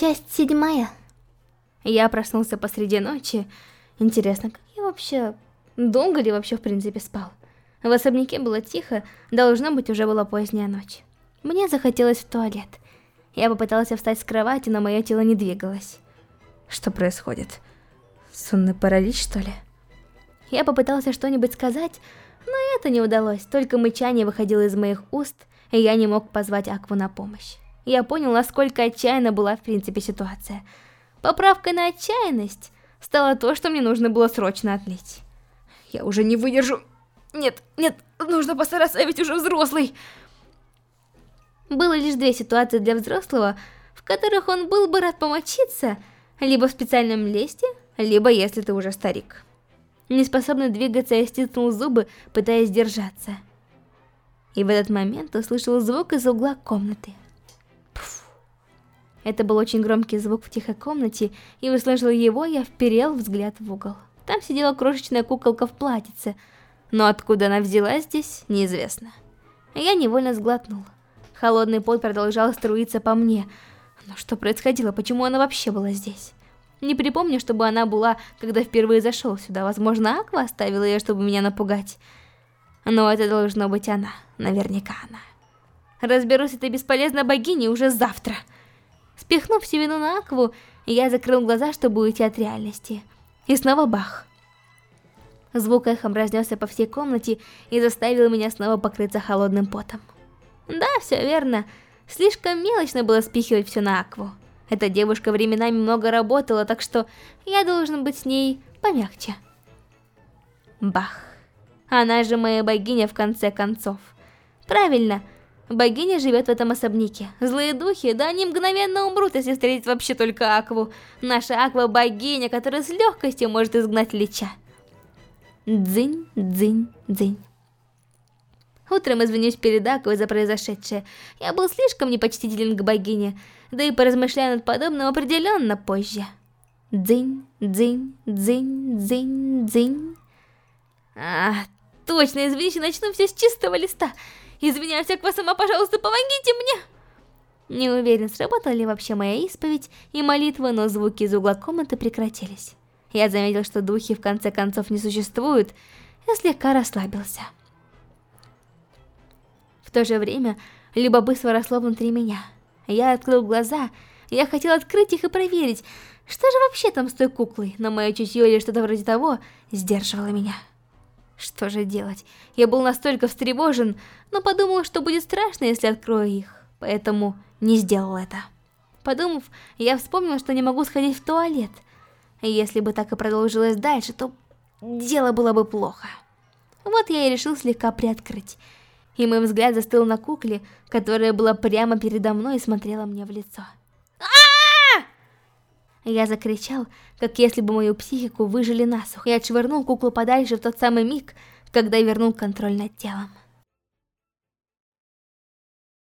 Часть седьмая. Я проснулся посреди ночи. Интересно, как я вообще... Долго ли вообще в принципе спал? В особняке было тихо, должно быть уже была поздняя ночь. Мне захотелось в туалет. Я попытался встать с кровати, но мое тело не двигалось. Что происходит? Сонный паралич, что ли? Я попытался что-нибудь сказать, но это не удалось, только мычание выходило из моих уст, и я не мог позвать Акву на помощь. Я понял, насколько отчаянна была в принципе ситуация. Поправкой на отчаянность стало то, что мне нужно было срочно отлить. Я уже не выдержу. Нет, нет, нужно постараться, ведь уже взрослый. Было лишь две ситуации для взрослого, в которых он был бы рад помочиться, либо в специальном лесте, либо если ты уже старик. Неспособный двигаться, я стиснул зубы, пытаясь держаться. И в этот момент услышал звук из угла комнаты. Это был очень громкий звук в тихой комнате, и услышал его, я вперел взгляд в угол. Там сидела крошечная куколка в платьице, но откуда она взялась здесь, неизвестно. Я невольно сглотнул. Холодный пот продолжал струиться по мне. Но что происходило, почему она вообще была здесь? Не припомню, чтобы она была, когда впервые зашел сюда. Возможно, Аква оставила ее, чтобы меня напугать. Но это должно быть она. Наверняка она. Разберусь этой бесполезной богиней уже завтра. Спихнув всю вину на Акву, я закрыл глаза, чтобы уйти от реальности. И снова бах. Звук эхом разнесся по всей комнате и заставил меня снова покрыться холодным потом. Да, все верно. Слишком мелочно было спихивать все на Акву. Эта девушка временами много работала, так что я должен быть с ней помягче. Бах. Она же моя богиня в конце концов. Правильно, богиня живет в этом особняке. Злые духи, да они мгновенно умрут, если встретить вообще только Акву. Наша Аква богиня, которая с легкостью может изгнать Лича. Дзынь, дзынь, дзынь. Утром извинюсь перед Аквой за произошедшее. Я был слишком непочтителен к богине, да и поразмышляю над подобным определенно позже. Дзынь, дзынь, дзынь, дзынь, дзынь. А, точно, извинись, начну все с чистого листа. Извиняюсь, Аква сама, пожалуйста, помогите мне. Не уверен, сработала ли вообще моя исповедь и молитва, но звуки из угла комнаты прекратились. Я заметил, что духи в конце концов не существуют, и слегка расслабился. В то же время любопытство росло внутри меня. Я открыл глаза, я хотел открыть их и проверить, что же вообще там с той куклой, но мое чутье или что-то вроде того сдерживало меня. Что же делать? Я был настолько встревожен, но подумал, что будет страшно, если открою их, поэтому не сделал это. Подумав, я вспомнил, что не могу сходить в туалет. Если бы так и продолжилось дальше, то дело было бы плохо. Вот я и решил слегка приоткрыть и мой взгляд застыл на кукле, которая была прямо передо мной и смотрела мне в лицо. Я закричал, как если бы мою психику выжили насухо, и отшвырнул куклу подальше в тот самый миг, когда вернул контроль над телом.